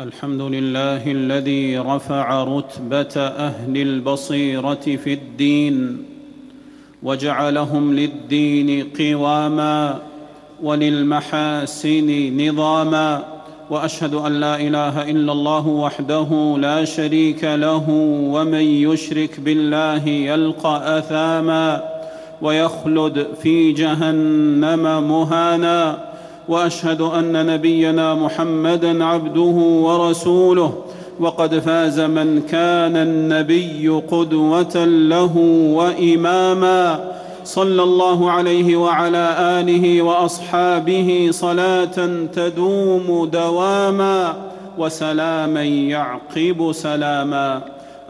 الحمد لله الذي رفع رتبة أهل البصيرة في الدين وجعلهم للدين قواما وللمحاسن نظاما وأشهد أن لا إله إلا الله وحده لا شريك له ومن يشرك بالله يلقى أثاما ويخلد في جهنم مهانا وأشهد أن نبينا محمدا عبده ورسوله. وقد فاز من كان النبي قدوة له وإماما. صلى الله عليه وعلى آله وأصحابه صلاة تدوم دواما وسلاما يعقب سلاما.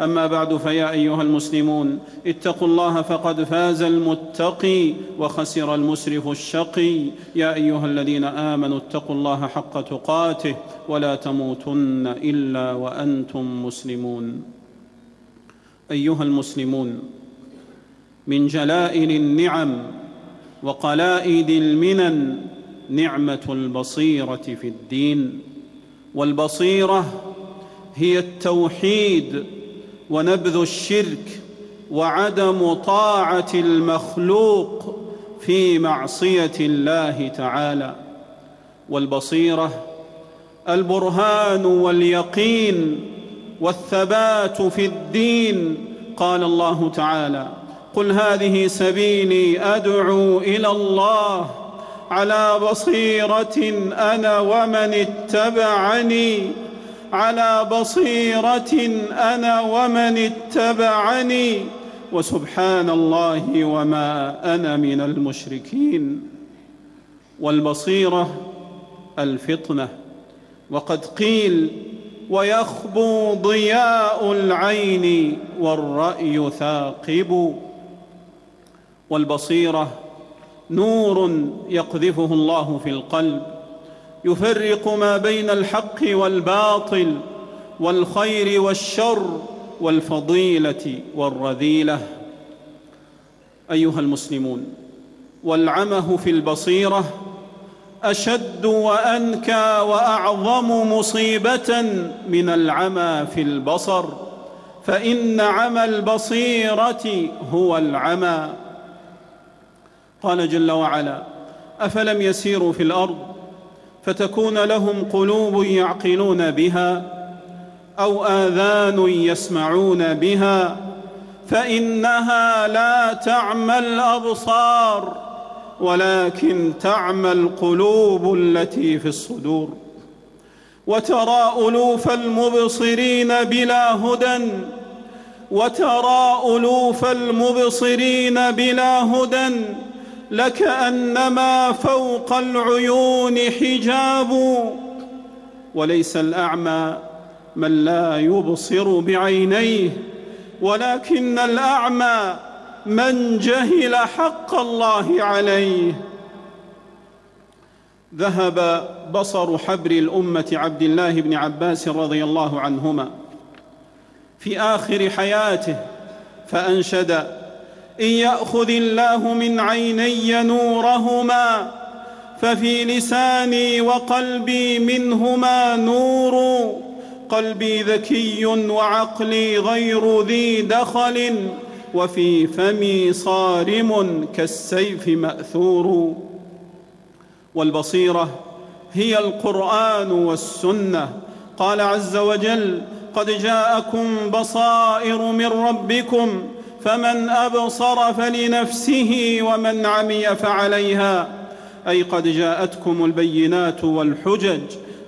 أما بعد فيا أيها المسلمون اتقوا الله فقد فاز المتقي وخسر المسرف الشقي. يا أيها الذين آمنوا اتقوا الله حق تقاته ولا تموتن إلا وأنتم مسلمون. أيها المسلمون من جلائل النعم وقلائد المنن نعمة البصيرة في الدين والبصيرة هي التوحيد ونبذ الشرك وعدم طاعة المخلوق في معصية الله تعالى. والبصيرة البرهان واليقين والثبات في الدين. قال الله تعالى قل هذه سبيلي أدعو إلى الله على بصيرة أنا ومن اتبعني. على بصيرة أنا ومن اتبعني وسبحان الله وما أنا من المشركين. والبصيرة الفطنة. وقد قيل ويخبو ضياء العين والرأي ثاقب. والبصيرة نور يقذفه الله في القلب. يفرق ما بين الحق والباطل والخير والشر والفضيلة والرذيلة. أيها المسلمون والعمه في البصيرة أشد وأنكى وأعظم مصيبة من العمى في البصر فإن عمى البصيرة هو العمى. قال جل وعلا أفلم يسيروا في الأرض فتكون لهم قلوب يعقلون بها أو آذان يسمعون بها فإنها لا تعمى الأبصار ولكن تعمى القلوب التي في الصدور وترى ألوف المبصرين بلا هدى وترى ألوف المبصرين بلا هدى لكأنما فوق العيون حجاب وليس الأعمى من لا يبصر بعينيه ولكن الأعمى من جهل حق الله عليه. ذهب بصر حبر الأمة عبد الله بن عباس رضي الله عنهما في آخر حياته فأنشد إن يأخذ الله من عيني نورهما ففي لساني وقلبي منهما نور قلبي ذكي وعقلي غير ذي دخل وفي فمي صارم كالسيف مأثور. والبصيرة هي القرآن والسنة. قال عز وجل قد جاءكم بصائر من ربكم فمن أبصر فلنفسه ومن عمي فعليها. أي قد جاءتكم البينات والحجج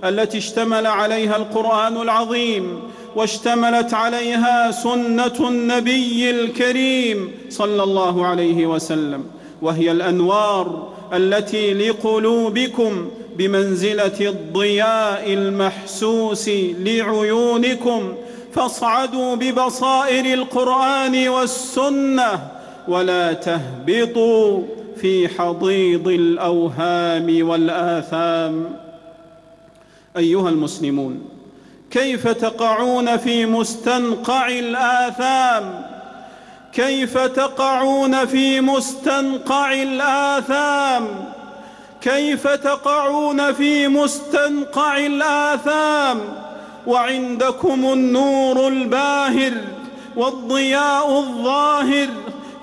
التي اشتمل عليها القرآن العظيم واشتملت عليها سنة النبي الكريم صلى الله عليه وسلم وهي الأنوار التي لقلوبكم بمنزلة الضياء المحسوس لعيونكم فاصعدوا ببصائر القرآن والسنة ولا تهبطوا في حضيض الأوهام والآثام. أيها المسلمون كيف تقعون في مستنقع الآثام؟ كيف تقعون في مستنقع الآثام؟ كيف تقعون في مستنقع الآثام؟ وعندكم النور الباهر والضياء الظاهر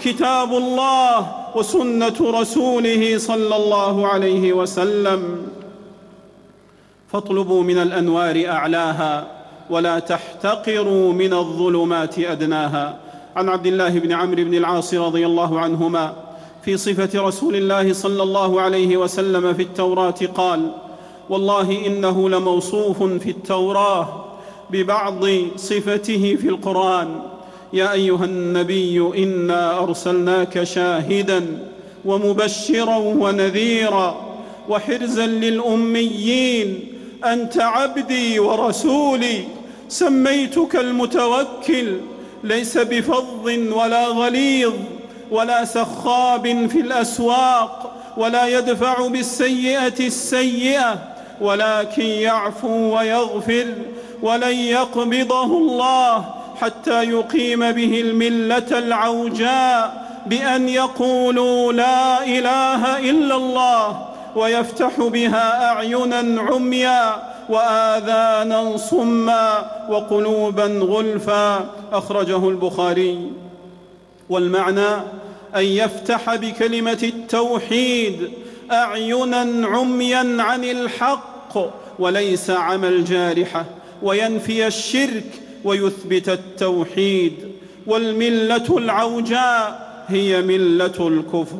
كتاب الله وسنة رسوله صلى الله عليه وسلم. فاطلبوا من الأنوار أعلاها ولا تحتقروا من الظلمات أدناها. عن عبد الله بن عمرو بن العاص رضي الله عنهما في صفة رسول الله صلى الله عليه وسلم في التوراة قال والله إنه لموصوف في التوراة ببعض صفته في القرآن. يا أيها النبي إنا أرسلناك شاهدا ومبشرا ونذيرا وحرزا للأميين. أنت عبدي ورسولي سميتك المتوكل. ليس بفظ ولا غليظ ولا سخاب في الأسواق ولا يدفع بالسيئة السيئة. ولكن يعفو ويغفر ولن يقبضه الله حتى يقيم به الملة العوجاء بأن يقولوا لا إله إلا الله ويفتح بها أعينا عميا وآذانا صما وقلوبا غلفا. أخرجه البخاري. والمعنى أن يفتح بكلمة التوحيد أعينا عميا عن الحق وليس عمى الجارحه وينفي الشرك ويثبت التوحيد. والملة العوجاء هي ملة الكفر.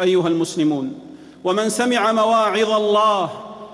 أيها المسلمون ومن سمع مواعظ الله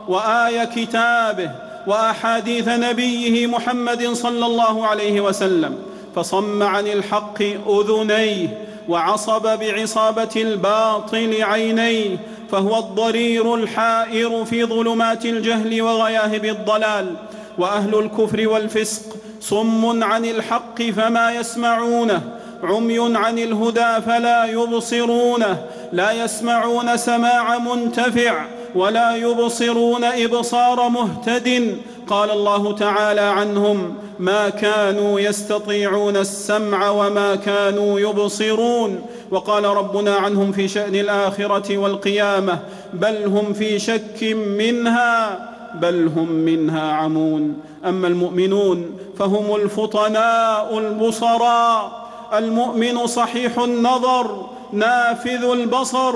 وآي كتابه وأحاديث نبيه محمد صلى الله عليه وسلم فصم عن الحق أذنيه وعصب بعصابة الباطل عينيه فهو الضرير الحائر في ظلمات الجهل وغياهب الضلال. وأهل الكفر والفسق صم عن الحق فما يسمعونه عمي عن الهدى فلا يبصرونه. لا يسمعون سماع منتفع ولا يبصرون إبصار مهتد. قال الله تعالى عنهم ما كانوا يستطيعون السمع وما كانوا يبصرون وقال ربنا عنهم في شأن الآخرة والقيامة بل هم في شك منها بل هم منها عمون أما المؤمنون فهم الفطناء البصراء المؤمن صحيح النظر نافذ البصر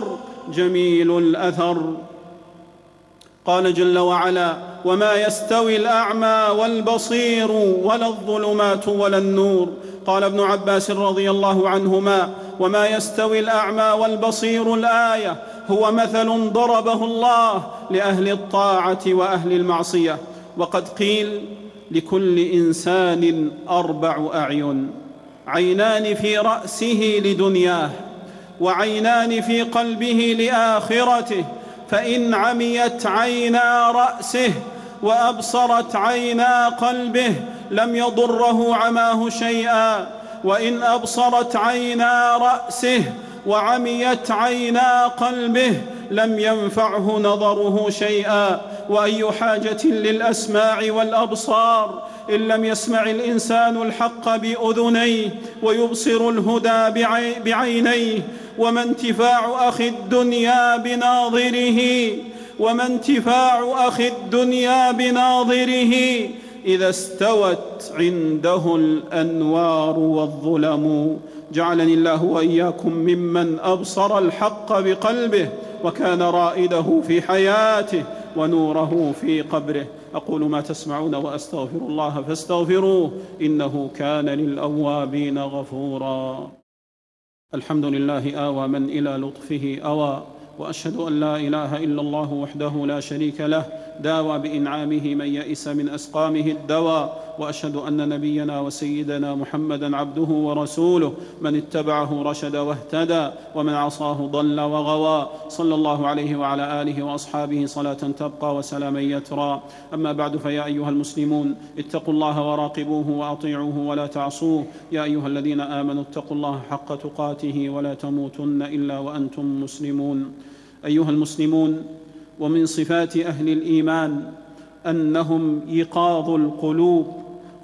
جميل الأثر قال جل وعلا وما يستوي الأعمى والبصير ولا الظلمات ولا النور. قال ابن عباس رضي الله عنهما وما يستوي الأعمى والبصير الآية هو مثل ضربه الله لأهل الطاعة وأهل المعصية. وقد قيل لكل إنسان أربع أعين عينان في رأسه لدنياه وعينان في قلبه لآخرته فإن عميت عينا رأسه وأبصرت عينا قلبه لم يضره عماه شيئا. وإن أبصرت عينا رأسه وعميت عينا قلبه لم ينفعه نظره شيئا. وأي حاجة للأسماع والأبصار إن لم يسمع الإنسان الحق بأذنيه ويبصر الهدى بعينيه وما انتفاع أخي الدنيا بناظره وما انتفاع أخي الدنيا بناظره إذا استوت عنده الأنوار والظلم. جعلني الله وإياكم ممن أبصر الحق بقلبه وكان رائده في حياته ونوره في قبره. أقول ما تسمعون وأستغفر الله فاستغفروه إنه كان للأوابين غفورا. الحمد لله آوى من إلى لطفه أوى وأشهد أن لا إله إلا الله وحده لا شريك له داوى بإنعامه من يئس من أسقامه الدواء وأشهد أن نبينا وسيدنا محمدا عبده ورسوله من اتبعه رشد واهتدى ومن عصاه ضل وغوى. صلى الله عليه وعلى آله وأصحابه صلاة تبقى وسلاما يترى. أما بعد فيا أيها المسلمون اتقوا الله وراقبوه وأطيعوه ولا تعصوه. يا أيها الذين آمنوا اتقوا الله حق تقاته ولا تموتن إلا وأنتم مسلمون. أيها المسلمون ومن صفات أهل الإيمان أنهم يقاظ القلوب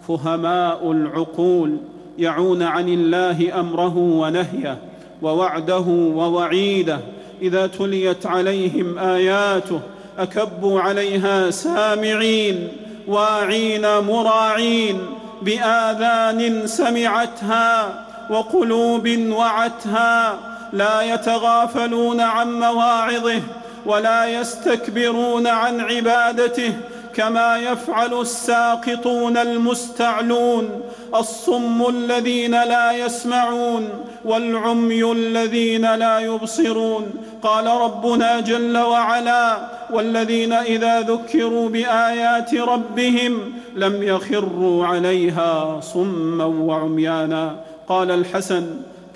فهماء العقول يعون عن الله أمره ونهيه ووعده ووعيده. إذا تليت عليهم آياته اكبوا عليها سامعين واعين مراعين بآذان سمعتها وقلوب وعتها. لا يتغافلون عن مواعظه ولا يستكبرون عن عبادته كما يفعل الساقطون المستعلون الصم الذين لا يسمعون والعمي الذين لا يبصرون. قال ربنا جل وعلا والذين إذا ذكروا بآيات ربهم لم يخروا عليها صما وعميانا. قال الحسن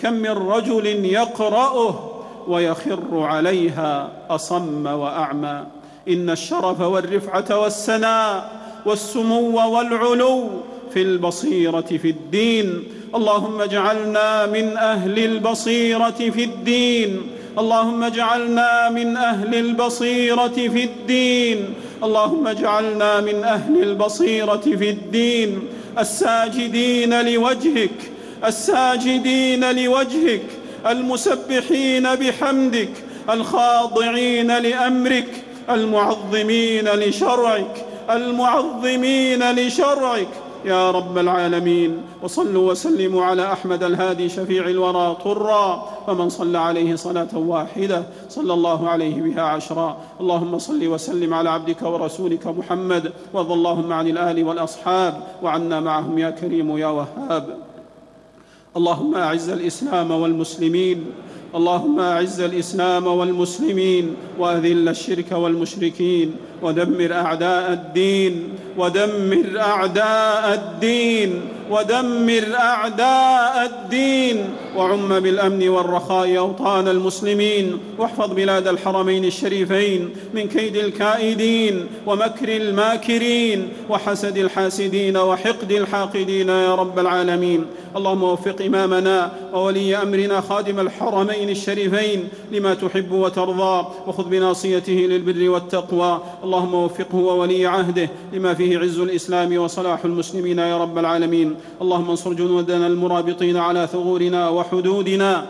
كم من رجل يقرأه ويخر عليها أصم وأعمى. إن الشرف والرفعة والسناء والسمو والعلو في البصيرة في الدين. اللهم اجعلنا من أهل البصيرة في الدين. اللهم اجعلنا من أهل البصيرة في الدين. اللهم اجعلنا من أهل البصيرة في الدين. الساجدين لوجهك الساجدين لوجهك. المسبحين بحمدك الخاضعين لأمرك المعظمين لشرعك المعظمين لشرعك. يا رب العالمين وصلوا وسلموا على أحمد الهادي شفيع الورى طرا فمن صلى عليه صلاة واحدة صلى الله عليه بها عشرا. اللهم صل وسلم على عبدك ورسولك محمد وارض اللهم عن الآل والأصحاب وعنا معهم يا كريم يا وهاب. اللهم أعز الإسلام والمسلمين اللهم أعز الإسلام والمسلمين وأذل الشرك والمشركين ودمر أعداء الدين ودمر أعداء الدين. ودمر أعداء الدين وعم بالأمن والرخاء أوطان المسلمين واحفظ بلاد الحرمين الشريفين من كيد الكائدين ومكر الماكرين وحسد الحاسدين وحقد الحاقدين يا رب العالمين. اللهم وفق إمامنا وولي أمرنا خادم الحرمين الشريفين لما تحب وترضى وخذ بناصيته للبر والتقوى. اللهم وفقه وولي عهده لما فيه عز الإسلام وصلاح المسلمين يا رب العالمين. اللهم انصر جنودنا المرابطين على ثغورنا وحدودنا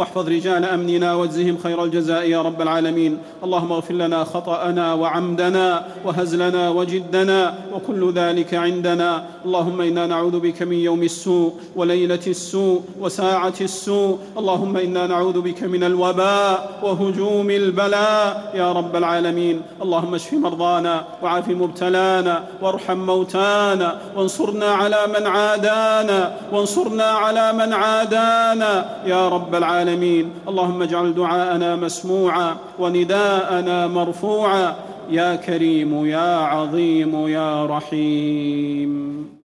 واحفظ رجال أمننا واجزهم خير الجزاء يا رب العالمين. اللهم اغفر لنا خطأنا وعمدنا وهزلنا وجدنا وكل ذلك عندنا. اللهم إنا نعوذ بك من يوم السوء وليلة السوء وساعة السوء. اللهم إنا نعوذ بك من الوباء وهجوم البلاء يا رب العالمين. اللهم اشف مرضانا وعاف مبتلانا وارحم موتانا وانصرنا على من عادانا وانصرنا على من عادانا يا رب العالمين. العالمين. اللهم اجعل دعاءنا مسموعا ونداءنا مرفوعا. يا كريم يا عظيم يا رحيم.